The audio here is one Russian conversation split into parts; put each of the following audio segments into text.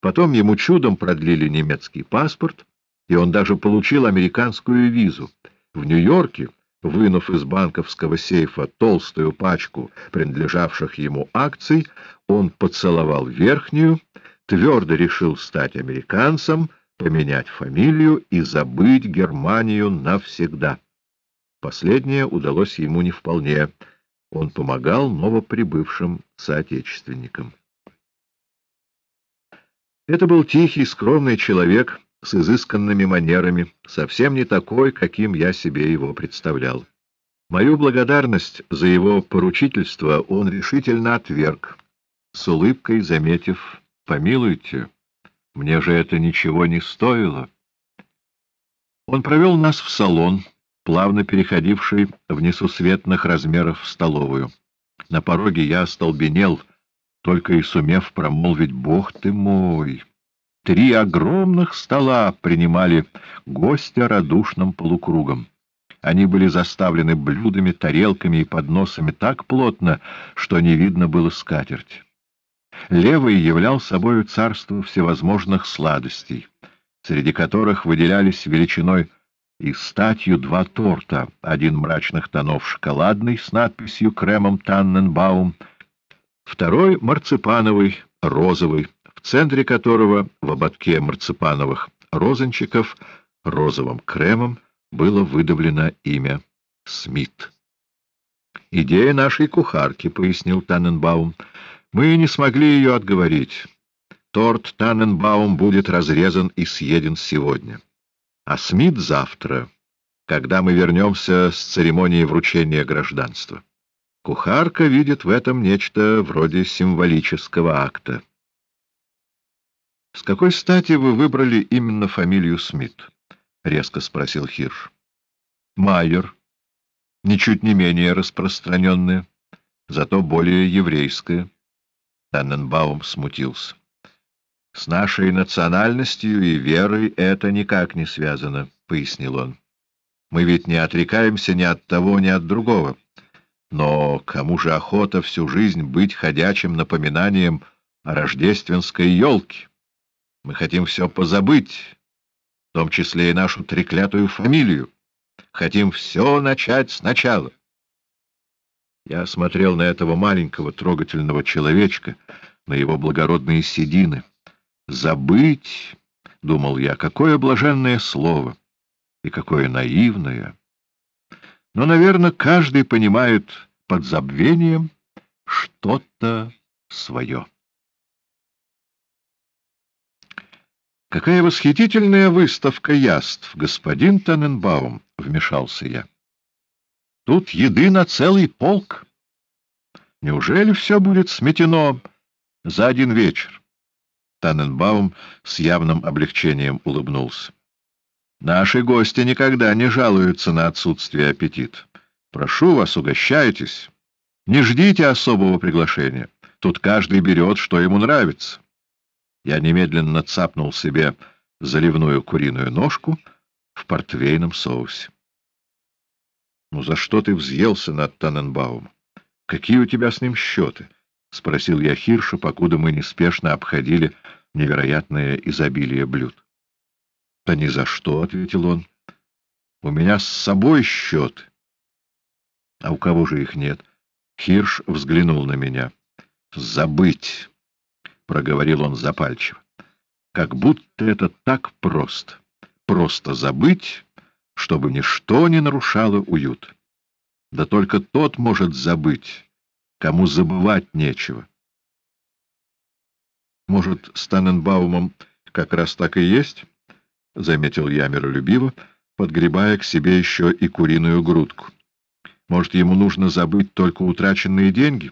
Потом ему чудом продлили немецкий паспорт, и он даже получил американскую визу. В Нью-Йорке, вынув из банковского сейфа толстую пачку принадлежавших ему акций, он поцеловал верхнюю, твердо решил стать американцем, поменять фамилию и забыть Германию навсегда. Последнее удалось ему не вполне. Он помогал новоприбывшим соотечественникам. Это был тихий, скромный человек с изысканными манерами, совсем не такой, каким я себе его представлял. Мою благодарность за его поручительство он решительно отверг, с улыбкой заметив «Помилуйте, мне же это ничего не стоило». Он провел нас в салон, плавно переходивший в несусветных размеров в столовую. На пороге я остолбенел — только и сумев промолвить «Бог ты мой!». Три огромных стола принимали гостя радушным полукругом. Они были заставлены блюдами, тарелками и подносами так плотно, что не видно было скатерть. Левый являл собою царство всевозможных сладостей, среди которых выделялись величиной и статью два торта, один мрачных тонов шоколадный с надписью «Кремом Танненбаум», Второй — марципановый, розовый, центре которого в ободке марципановых розанчиков розовым кремом было выдавлено имя Смит. «Идея нашей кухарки», — пояснил Танненбаум. «Мы не смогли ее отговорить. Торт Танненбаум будет разрезан и съеден сегодня. А Смит завтра, когда мы вернемся с церемонии вручения гражданства». Кухарка видит в этом нечто вроде символического акта. — С какой стати вы выбрали именно фамилию Смит? — резко спросил Хирш. — Майер. Ничуть не менее распространенная, зато более еврейская. Танненбаум смутился. — С нашей национальностью и верой это никак не связано, — пояснил он. — Мы ведь не отрекаемся ни от того, ни от другого. Но кому же охота всю жизнь быть ходячим напоминанием о рождественской елке? Мы хотим все позабыть, в том числе и нашу треклятую фамилию. Хотим все начать сначала. Я смотрел на этого маленького трогательного человечка, на его благородные седины. «Забыть», — думал я, — какое блаженное слово и какое наивное. Но, наверное, каждый понимает под забвением что-то свое. «Какая восхитительная выставка яств, господин Таненбаум!» — вмешался я. «Тут еды на целый полк. Неужели все будет сметено за один вечер?» Таненбаум с явным облегчением улыбнулся. Наши гости никогда не жалуются на отсутствие аппетита. Прошу вас, угощайтесь. Не ждите особого приглашения. Тут каждый берет, что ему нравится. Я немедленно цапнул себе заливную куриную ножку в портвейном соусе. — Ну за что ты взъелся над Таненбаумом? Какие у тебя с ним счеты? — спросил я Хирша, покуда мы неспешно обходили невероятное изобилие блюд. — Да ни за что, — ответил он. — У меня с собой счет. — А у кого же их нет? Хирш взглянул на меня. — Забыть, — проговорил он запальчиво. — Как будто это так просто. Просто забыть, чтобы ничто не нарушало уют. Да только тот может забыть, кому забывать нечего. Может, с Таненбаумом как раз так и есть? — заметил я миролюбиво, подгребая к себе еще и куриную грудку. «Может, ему нужно забыть только утраченные деньги?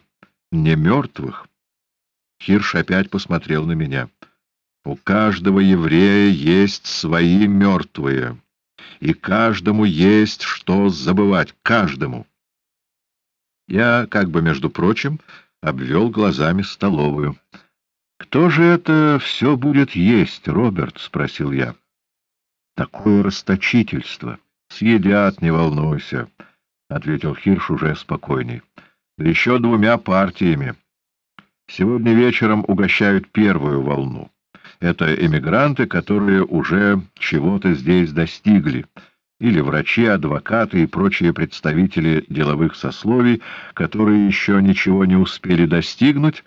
Не мертвых?» Хирш опять посмотрел на меня. «У каждого еврея есть свои мертвые, и каждому есть что забывать, каждому». Я, как бы между прочим, обвел глазами столовую. «Кто же это все будет есть, Роберт?» — спросил я. Такое расточительство. Съедят, не волнуйся, — ответил Хирш уже спокойней. Еще двумя партиями. Сегодня вечером угощают первую волну. Это эмигранты, которые уже чего-то здесь достигли, или врачи, адвокаты и прочие представители деловых сословий, которые еще ничего не успели достигнуть,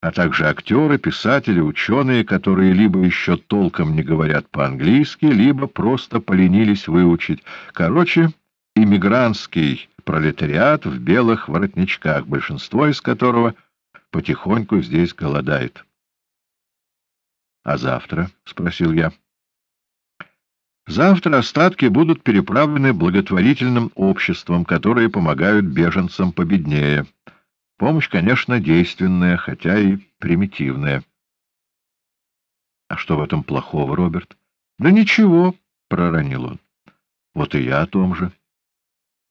а также актеры, писатели, ученые, которые либо еще толком не говорят по-английски, либо просто поленились выучить. Короче, иммигрантский пролетариат в белых воротничках, большинство из которого потихоньку здесь голодает. — А завтра? — спросил я. — Завтра остатки будут переправлены благотворительным обществам, которые помогают беженцам победнее. Помощь, конечно, действенная, хотя и примитивная. — А что в этом плохого, Роберт? — Да ничего, — проронил он. — Вот и я о том же.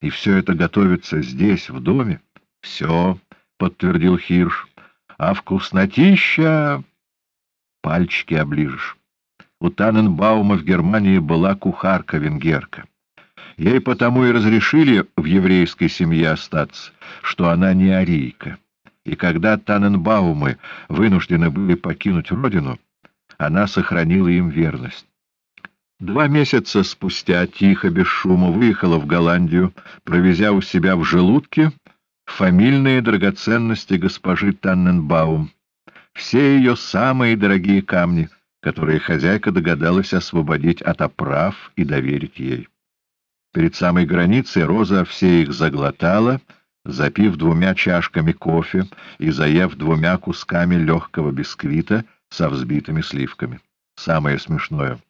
И все это готовится здесь, в доме? — Все, — подтвердил Хирш. — А вкуснотища... Пальчики оближешь. У Таненбаума в Германии была кухарка-венгерка. Ей потому и разрешили в еврейской семье остаться, что она не арийка. И когда Таненбаумы вынуждены были покинуть родину, она сохранила им верность. Два месяца спустя, тихо, без шума, выехала в Голландию, провезя у себя в желудке фамильные драгоценности госпожи Танненбаум, все ее самые дорогие камни, которые хозяйка догадалась освободить от оправ и доверить ей. Перед самой границей Роза все их заглотала, запив двумя чашками кофе и заев двумя кусками легкого бисквита со взбитыми сливками. Самое смешное —